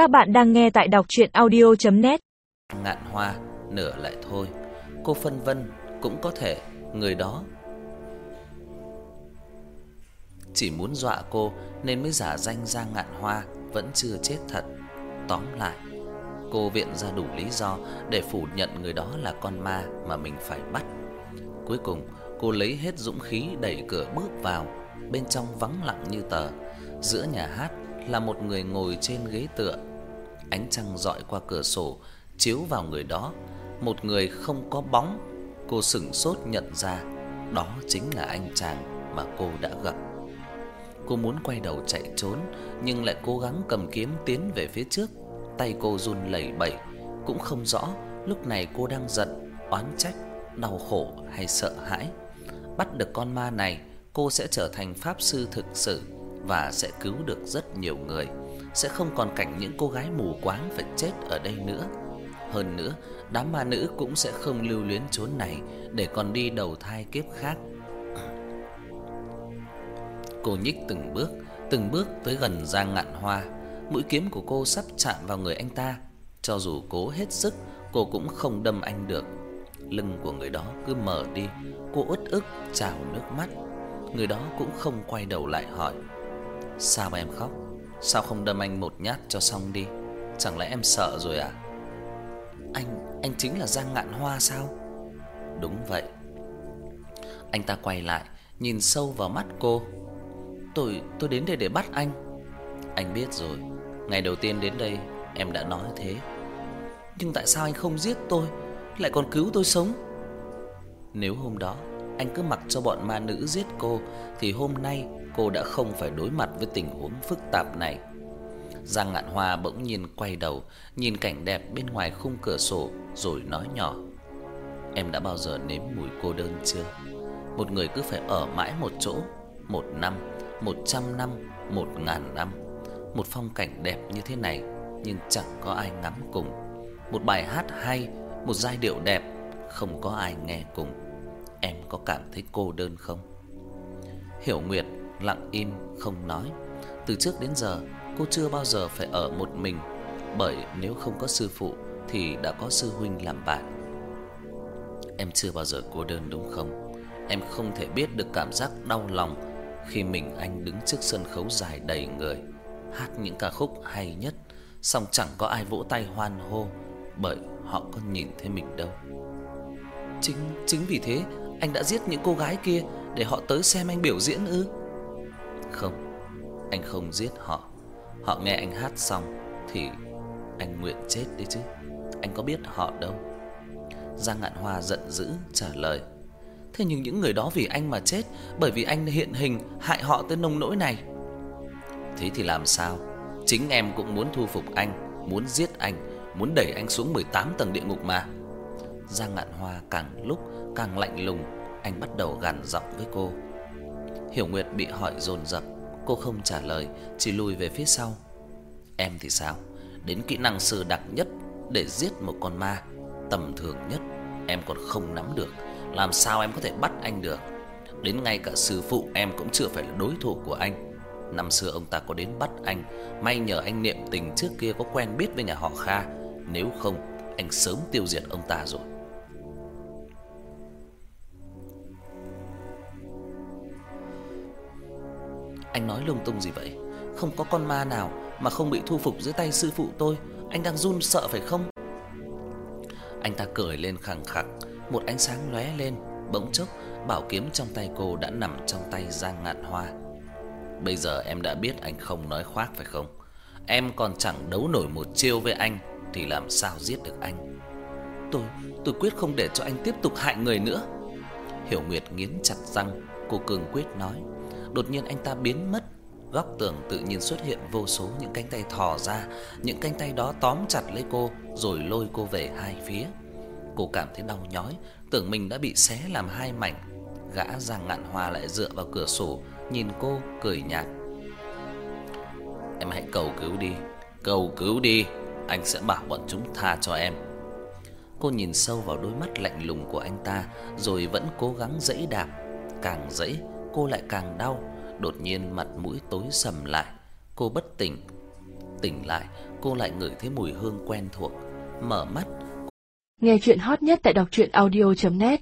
Các bạn đang nghe tại đọc audio net Ngạn hoa nửa lại thôi. Cô phân vân cũng có thể người đó chỉ muốn dọa cô nên mới giả danh ra ngạn hoa vẫn chưa chết thật. Tóm lại, cô viện ra đủ lý do để phủ nhận người đó là con ma mà mình phải bắt. Cuối cùng, cô lấy hết dũng khí đẩy cửa bước vào, bên trong vắng lặng như tờ. Giữa nhà hát là một người ngồi trên ghế tựa. Ánh trăng dọi qua cửa sổ chiếu vào người đó, một người không có bóng. Cô sững sốt nhận ra đó chính là anh chàng mà cô đã gặp. Cô muốn quay đầu chạy trốn nhưng lại cố gắng cầm kiếm tiến về phía trước. Tay cô run lẩy bẩy, cũng không rõ lúc này cô đang giận, oán trách, đau khổ hay sợ hãi. Bắt được con ma này, cô sẽ trở thành pháp sư thực sự và sẽ cứu được rất nhiều người, sẽ không còn cảnh những cô gái mù quáng phải chết ở đây nữa. Hơn nữa, đám ma nữ cũng sẽ không lưu luyến chốn này để còn đi đầu thai kiếp khác. Cô nhích từng bước, từng bước tới gần Giang Ngạn Hoa. Mũi kiếm của cô sắp chạm vào người anh ta, cho dù cố hết sức, cô cũng không đâm anh được. Lưng của người đó cứ mở đi, cô uất ức trào nước mắt. Người đó cũng không quay đầu lại hỏi: "Sao mà em khóc? Sao không đâm anh một nhát cho xong đi? Chẳng lẽ em sợ rồi à?" "Anh, anh chính là Giang Ngạn Hoa sao?" "Đúng vậy." Anh ta quay lại, nhìn sâu vào mắt cô. "Tôi tôi đến đây để bắt anh." "Anh biết rồi, ngày đầu tiên đến đây em đã nói thế." "Nhưng tại sao anh không giết tôi, lại còn cứu tôi sống?" Nếu hôm đó anh cứ mặc cho bọn ma nữ giết cô thì hôm nay cô đã không phải đối mặt với tình huống phức tạp này. Giang Ngạn Hoa bỗng nhiên quay đầu, nhìn cảnh đẹp bên ngoài khung cửa sổ rồi nói nhỏ: "Em đã bao giờ nếm mùi cô đơn chưa? Một người cứ phải ở mãi một chỗ, một năm, một trăm năm, một ngàn năm, một phong cảnh đẹp như thế này nhưng chẳng có ai ngắm cùng, một bài hát hay, một giai điệu đẹp không có ai nghe cùng." Em có cảm thấy cô đơn không? Hiểu Nguyệt lặng im không nói. Từ trước đến giờ cô chưa bao giờ phải ở một mình, bởi nếu không có sư phụ thì đã có sư huynh làm bạn. Em chưa bao giờ cô đơn đúng không? Em không thể biết được cảm giác đau lòng khi mình anh đứng trước sân khấu dài đầy người, hát những ca khúc hay nhất, song chẳng có ai vỗ tay hoan hô bởi họ có nhìn thấy mình đâu. Chính chính vì thế anh đã giết những cô gái kia để họ tới xem anh biểu diễn ư? Không, anh không giết họ. Họ nghe anh hát xong thì anh nguyện chết đi chứ. Anh có biết họ đâu. Giang Ngạn Hoa giận dữ trả lời. Thế nhưng những người đó vì anh mà chết, bởi vì anh hiện hình hại họ tới nông nỗi này. Thế thì làm sao? Chính em cũng muốn thu phục anh, muốn giết anh, muốn đẩy anh xuống 18 tầng địa ngục mà. Giang Ngạn Hoa càng lúc càng lạnh lùng, anh bắt đầu gằn giọng với cô. Hiểu Nguyệt bị hỏi dồn dập, cô không trả lời, chỉ lùi về phía sau. Em thì sao? Đến kỹ năng sư đặc nhất để giết một con ma tầm thường nhất em còn không nắm được, làm sao em có thể bắt anh được? Đến ngay cả sư phụ em cũng chưa phải là đối thủ của anh. Năm xưa ông ta có đến bắt anh, may nhờ anh niệm tình trước kia có quen biết với nhà họ Kha, nếu không anh sớm tiêu diệt ông ta rồi. Anh nói lung tung gì vậy? Không có con ma nào mà không bị thu phục dưới tay sư phụ tôi, anh đang run sợ phải không? Anh ta cười lên khẳng khặc, một ánh sáng lóe lên, bỗng chốc bảo kiếm trong tay cô đã nằm trong tay Giang Ngạn Hoa. Bây giờ em đã biết anh không nói khoác phải không? Em còn chẳng đấu nổi một chiêu với anh thì làm sao giết được anh? Tôi, tôi quyết không để cho anh tiếp tục hại người nữa. Hiểu Nguyệt nghiến chặt răng, cô cường quyết nói. Đột nhiên anh ta biến mất, góc tường tự nhiên xuất hiện vô số những cánh tay thò ra, những cánh tay đó tóm chặt lấy cô rồi lôi cô về hai phía. Cô cảm thấy đau nhói, tưởng mình đã bị xé làm hai mảnh. Gã Giang Ngạn Hoa lại dựa vào cửa sổ, nhìn cô cười nhạt. Em hãy cầu cứu đi, cầu cứu đi, anh sẽ bảo bọn chúng tha cho em. Cô nhìn sâu vào đôi mắt lạnh lùng của anh ta rồi vẫn cố gắng giãy đạp, càng giãy cô lại càng đau, đột nhiên mặt mũi tối sầm lại. Cô bất tỉnh. Tỉnh lại, cô lại ngửi thấy mùi hương quen thuộc. Mở mắt, Nghe chuyện hot nhất tại đọc truyện audio net